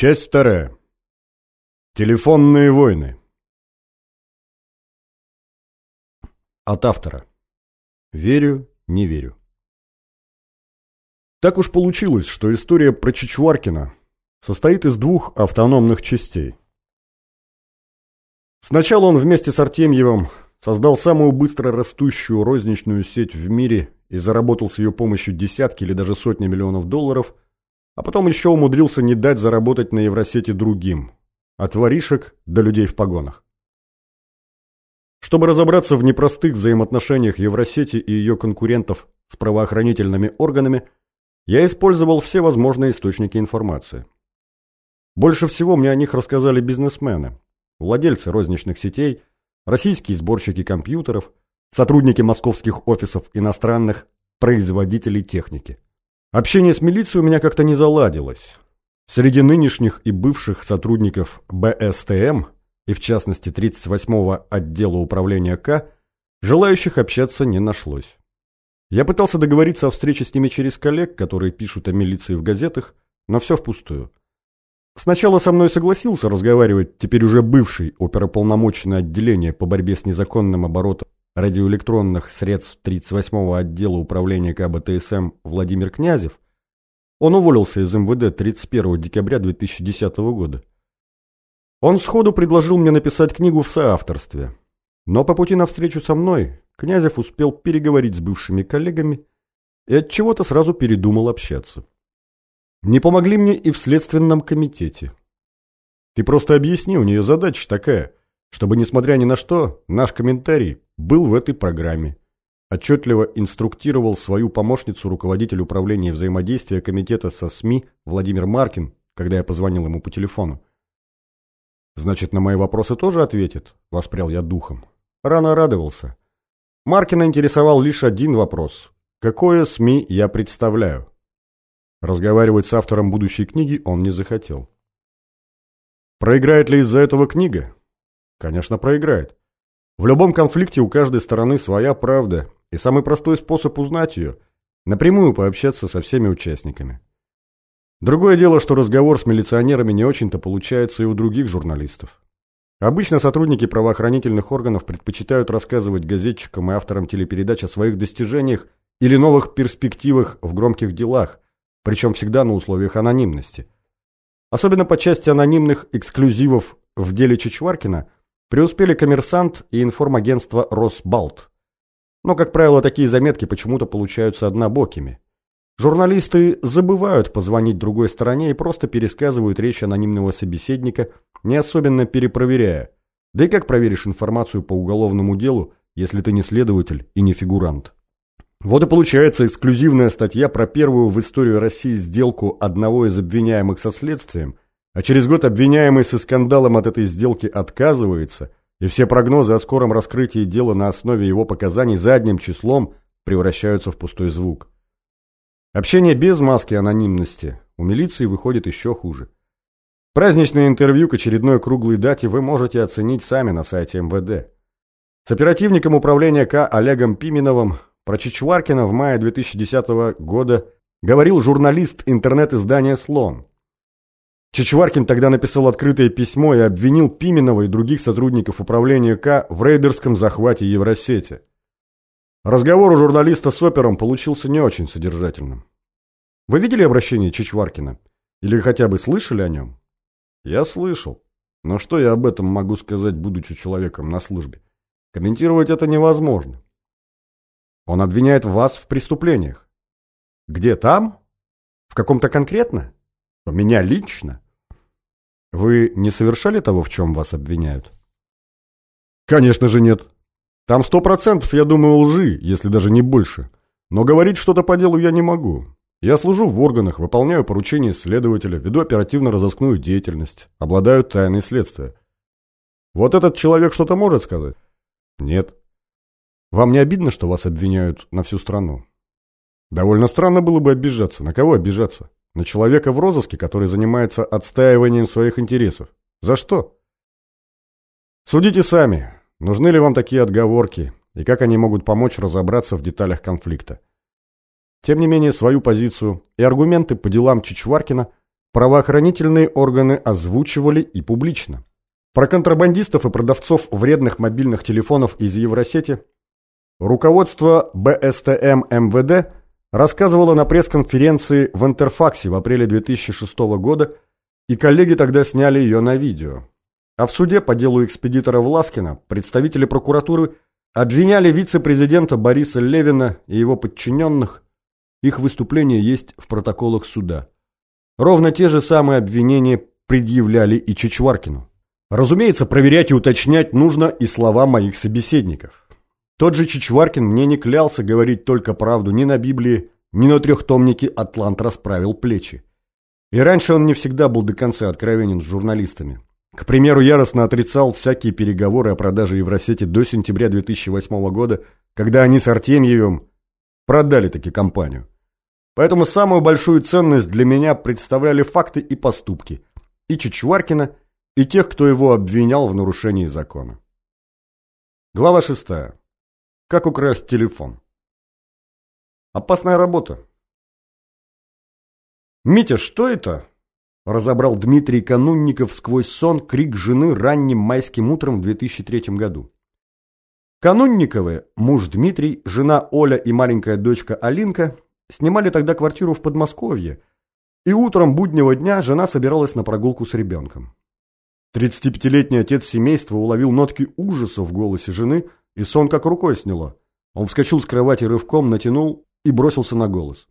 Часть вторая. Телефонные войны. От автора. Верю, не верю. Так уж получилось, что история про Чичваркина состоит из двух автономных частей. Сначала он вместе с Артемьевым создал самую быстро растущую розничную сеть в мире и заработал с ее помощью десятки или даже сотни миллионов долларов – а потом еще умудрился не дать заработать на Евросети другим. От воришек до людей в погонах. Чтобы разобраться в непростых взаимоотношениях Евросети и ее конкурентов с правоохранительными органами, я использовал все возможные источники информации. Больше всего мне о них рассказали бизнесмены, владельцы розничных сетей, российские сборщики компьютеров, сотрудники московских офисов иностранных производителей техники. Общение с милицией у меня как-то не заладилось. Среди нынешних и бывших сотрудников БСТМ, и в частности 38-го отдела управления К, желающих общаться не нашлось. Я пытался договориться о встрече с ними через коллег, которые пишут о милиции в газетах, но все впустую. Сначала со мной согласился разговаривать теперь уже бывший оперополномоченный отделение по борьбе с незаконным оборотом радиоэлектронных средств 38-го отдела управления КБТСМ Владимир Князев, он уволился из МВД 31 декабря 2010 года. Он сходу предложил мне написать книгу в соавторстве. Но по пути навстречу со мной Князев успел переговорить с бывшими коллегами и от чего то сразу передумал общаться. Не помогли мне и в Следственном комитете. Ты просто объясни, у нее задача такая, чтобы, несмотря ни на что, наш комментарий был в этой программе. Отчетливо инструктировал свою помощницу руководитель управления взаимодействия комитета со СМИ Владимир Маркин, когда я позвонил ему по телефону. «Значит, на мои вопросы тоже ответит?» – воспрял я духом. Рано радовался. Маркина интересовал лишь один вопрос. Какое СМИ я представляю? Разговаривать с автором будущей книги он не захотел. Проиграет ли из-за этого книга? Конечно, проиграет. В любом конфликте у каждой стороны своя правда, и самый простой способ узнать ее – напрямую пообщаться со всеми участниками. Другое дело, что разговор с милиционерами не очень-то получается и у других журналистов. Обычно сотрудники правоохранительных органов предпочитают рассказывать газетчикам и авторам телепередач о своих достижениях или новых перспективах в громких делах, причем всегда на условиях анонимности. Особенно по части анонимных эксклюзивов в деле Чичваркина – Преуспели коммерсант и информагентство «Росбалт». Но, как правило, такие заметки почему-то получаются однобокими. Журналисты забывают позвонить другой стороне и просто пересказывают речь анонимного собеседника, не особенно перепроверяя. Да и как проверишь информацию по уголовному делу, если ты не следователь и не фигурант? Вот и получается эксклюзивная статья про первую в истории России сделку одного из обвиняемых со следствием – а через год обвиняемый со скандалом от этой сделки отказывается, и все прогнозы о скором раскрытии дела на основе его показаний задним числом превращаются в пустой звук. Общение без маски анонимности у милиции выходит еще хуже. Праздничное интервью к очередной круглой дате вы можете оценить сами на сайте МВД. С оперативником управления К Олегом Пименовым про Чичваркина в мае 2010 года говорил журналист интернет-издания «Слон». Чичваркин тогда написал открытое письмо и обвинил Пименова и других сотрудников управления К в рейдерском захвате Евросети. Разговор у журналиста с опером получился не очень содержательным. Вы видели обращение Чичваркина? Или хотя бы слышали о нем? Я слышал. Но что я об этом могу сказать, будучи человеком на службе? Комментировать это невозможно. Он обвиняет вас в преступлениях. Где там? В каком-то конкретно? Меня лично? Вы не совершали того, в чем вас обвиняют? Конечно же нет. Там сто процентов, я думаю, лжи, если даже не больше. Но говорить что-то по делу я не могу. Я служу в органах, выполняю поручения следователя, веду оперативно-розыскную деятельность, обладаю тайной следствия. Вот этот человек что-то может сказать? Нет. Вам не обидно, что вас обвиняют на всю страну? Довольно странно было бы обижаться. На кого обижаться? На человека в розыске, который занимается отстаиванием своих интересов. За что? Судите сами, нужны ли вам такие отговорки и как они могут помочь разобраться в деталях конфликта. Тем не менее, свою позицию и аргументы по делам Чичваркина правоохранительные органы озвучивали и публично. Про контрабандистов и продавцов вредных мобильных телефонов из Евросети руководство БСТМ МВД рассказывало на пресс-конференции в Интерфаксе в апреле 2006 года, и коллеги тогда сняли ее на видео. А в суде по делу экспедитора Власкина представители прокуратуры обвиняли вице-президента Бориса Левина и его подчиненных. Их выступления есть в протоколах суда. Ровно те же самые обвинения предъявляли и Чичваркину. Разумеется, проверять и уточнять нужно и слова моих собеседников. Тот же Чичваркин мне не клялся говорить только правду ни на Библии, ни на трехтомнике «Атлант расправил плечи». И раньше он не всегда был до конца откровенен с журналистами. К примеру, яростно отрицал всякие переговоры о продаже Евросети до сентября 2008 года, когда они с Артемьевым продали таки компанию. Поэтому самую большую ценность для меня представляли факты и поступки и Чичваркина, и тех, кто его обвинял в нарушении закона. Глава 6. Как украсть телефон? Опасная работа. «Митя, что это?» – разобрал Дмитрий Канунников сквозь сон крик жены ранним майским утром в 2003 году. Канунниковы, муж Дмитрий, жена Оля и маленькая дочка Алинка снимали тогда квартиру в Подмосковье, и утром буднего дня жена собиралась на прогулку с ребенком. 35-летний отец семейства уловил нотки ужаса в голосе жены, и сон как рукой сняло. Он вскочил с кровати рывком, натянул и бросился на голос.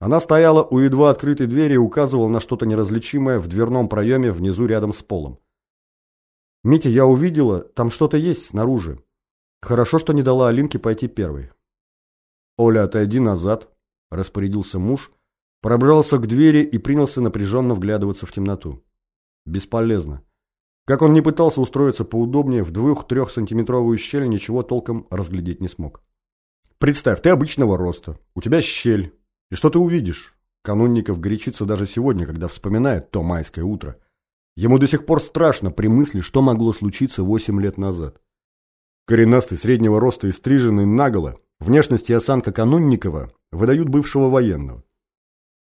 Она стояла у едва открытой двери и указывала на что-то неразличимое в дверном проеме внизу рядом с полом. «Митя, я увидела, там что-то есть снаружи. Хорошо, что не дала Алинке пойти первой». «Оля, отойди назад», – распорядился муж, пробрался к двери и принялся напряженно вглядываться в темноту. Бесполезно. Как он не пытался устроиться поудобнее, в двух-трехсантиметровую щель ничего толком разглядеть не смог. «Представь, ты обычного роста, у тебя щель, и что ты увидишь? Канунников горячится даже сегодня, когда вспоминает то майское утро. Ему до сих пор страшно при мысли, что могло случиться восемь лет назад. Коренастый, среднего роста и стриженный наголо, внешность и осанка Канунникова выдают бывшего военного.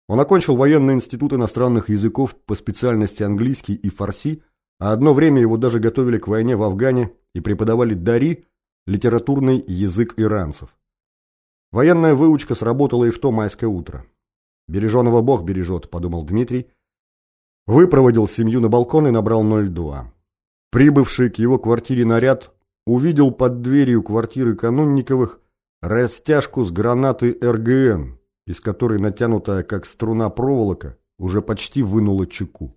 Он окончил военный институт иностранных языков по специальности английский и фарси, а одно время его даже готовили к войне в Афгане и преподавали дари, литературный язык иранцев. Военная выучка сработала и в то майское утро. «Береженого Бог бережет», — подумал Дмитрий. Выпроводил семью на балкон и набрал 02. Прибывший к его квартире наряд увидел под дверью квартиры Канунниковых растяжку с гранатой РГН, из которой натянутая как струна проволока уже почти вынула чеку.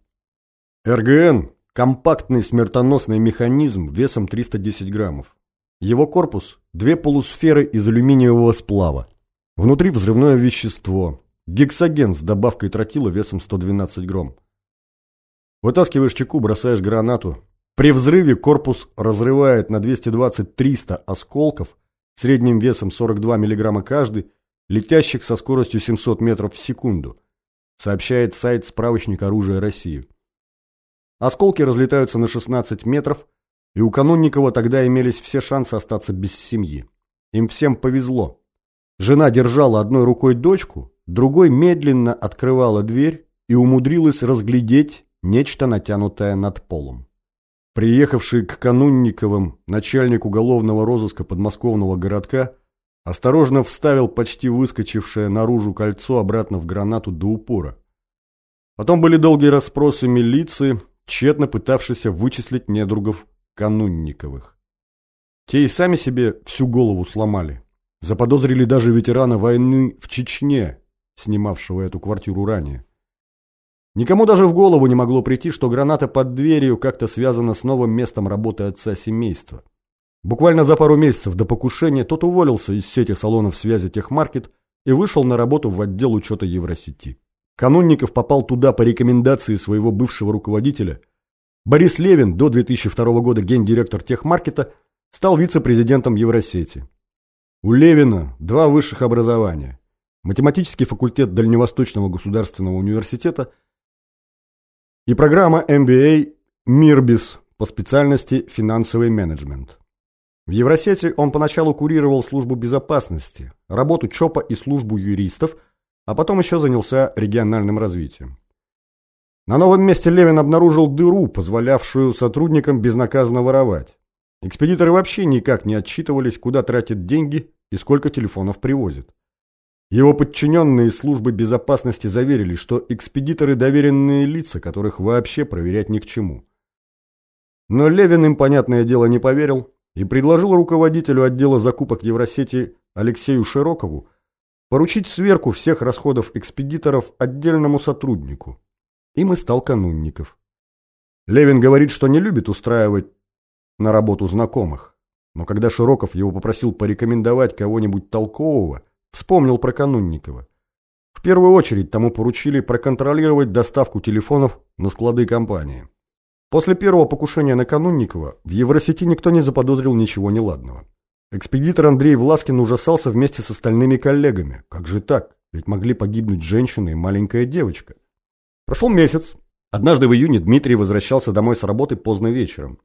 РГН – компактный смертоносный механизм весом 310 граммов. Его корпус – две полусферы из алюминиевого сплава. Внутри взрывное вещество. Гексоген с добавкой тротила весом 112 грамм. Вытаскиваешь чеку, бросаешь гранату. При взрыве корпус разрывает на 220-300 осколков средним весом 42 мг каждый, летящих со скоростью 700 метров в секунду, сообщает сайт «Справочник оружия России». Осколки разлетаются на 16 метров, и у Канунникова тогда имелись все шансы остаться без семьи. Им всем повезло. Жена держала одной рукой дочку, другой медленно открывала дверь и умудрилась разглядеть нечто натянутое над полом. Приехавший к Канунниковым начальник уголовного розыска подмосковного городка осторожно вставил почти выскочившее наружу кольцо обратно в гранату до упора. Потом были долгие расспросы милиции, тщетно пытавшиеся вычислить недругов Канунниковых. Те и сами себе всю голову сломали. Заподозрили даже ветерана войны в Чечне, снимавшего эту квартиру ранее. Никому даже в голову не могло прийти, что граната под дверью как-то связана с новым местом работы отца семейства. Буквально за пару месяцев до покушения тот уволился из сети салонов связи Техмаркет и вышел на работу в отдел учета Евросети. Канунников попал туда по рекомендации своего бывшего руководителя – Борис Левин, до 2002 года гендиректор техмаркета, стал вице-президентом Евросети. У Левина два высших образования. Математический факультет Дальневосточного государственного университета и программа MBA «Мирбис» по специальности финансовый менеджмент. В Евросети он поначалу курировал службу безопасности, работу ЧОПа и службу юристов, а потом еще занялся региональным развитием. На новом месте Левин обнаружил дыру, позволявшую сотрудникам безнаказанно воровать. Экспедиторы вообще никак не отчитывались, куда тратят деньги и сколько телефонов привозят. Его подчиненные службы безопасности заверили, что экспедиторы – доверенные лица, которых вообще проверять ни к чему. Но Левин им, понятное дело, не поверил и предложил руководителю отдела закупок Евросети Алексею Широкову поручить сверку всех расходов экспедиторов отдельному сотруднику. Им и стал Канунников. Левин говорит, что не любит устраивать на работу знакомых. Но когда Широков его попросил порекомендовать кого-нибудь толкового, вспомнил про Канунникова. В первую очередь тому поручили проконтролировать доставку телефонов на склады компании. После первого покушения на Канунникова в Евросети никто не заподозрил ничего неладного. Экспедитор Андрей Власкин ужасался вместе с остальными коллегами. Как же так? Ведь могли погибнуть женщина и маленькая девочка. Прошел месяц. Однажды в июне Дмитрий возвращался домой с работы поздно вечером.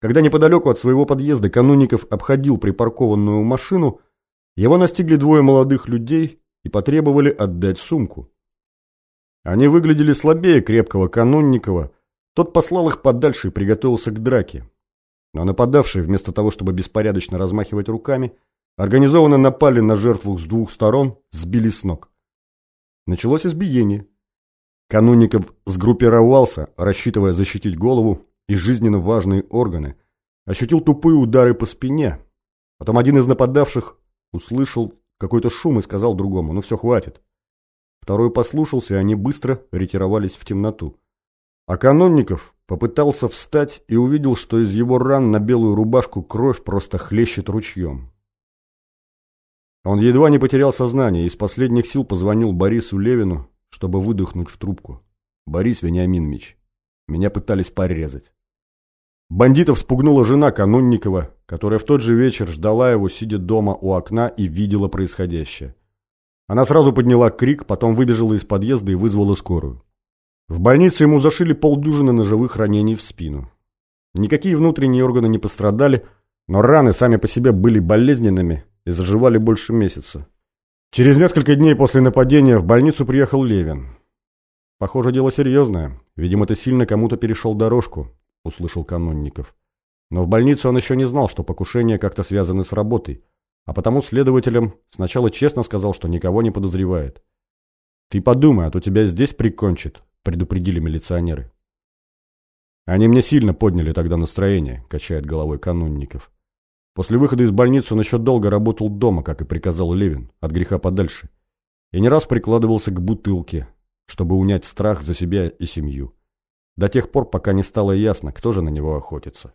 Когда неподалеку от своего подъезда Канунников обходил припаркованную машину, его настигли двое молодых людей и потребовали отдать сумку. Они выглядели слабее крепкого Канунникова, тот послал их подальше и приготовился к драке. Но нападавшие, вместо того, чтобы беспорядочно размахивать руками, организованно напали на жертву с двух сторон, сбили с ног. Началось избиение. Канунников сгруппировался, рассчитывая защитить голову и жизненно важные органы, ощутил тупые удары по спине. Потом один из нападавших услышал какой-то шум и сказал другому «Ну все, хватит». Второй послушался, и они быстро ретировались в темноту. А Канонников попытался встать и увидел, что из его ран на белую рубашку кровь просто хлещет ручьем. Он едва не потерял сознание и из последних сил позвонил Борису Левину, чтобы выдохнуть в трубку. «Борис Вениаминович, меня пытались порезать». Бандитов спугнула жена Канунникова, которая в тот же вечер ждала его, сидя дома у окна и видела происходящее. Она сразу подняла крик, потом выбежала из подъезда и вызвала скорую. В больнице ему зашили полдюжины ножевых ранений в спину. Никакие внутренние органы не пострадали, но раны сами по себе были болезненными и заживали больше месяца. Через несколько дней после нападения в больницу приехал Левин. Похоже, дело серьезное. Видимо, ты сильно кому-то перешел дорожку, услышал Канунников. Но в больнице он еще не знал, что покушения как-то связаны с работой, а потому следователям сначала честно сказал, что никого не подозревает. Ты подумай, а то тебя здесь прикончат, предупредили милиционеры. Они мне сильно подняли тогда настроение, качает головой Канунников. После выхода из больницы он еще долго работал дома, как и приказал Левин, от греха подальше. И не раз прикладывался к бутылке, чтобы унять страх за себя и семью. До тех пор, пока не стало ясно, кто же на него охотится.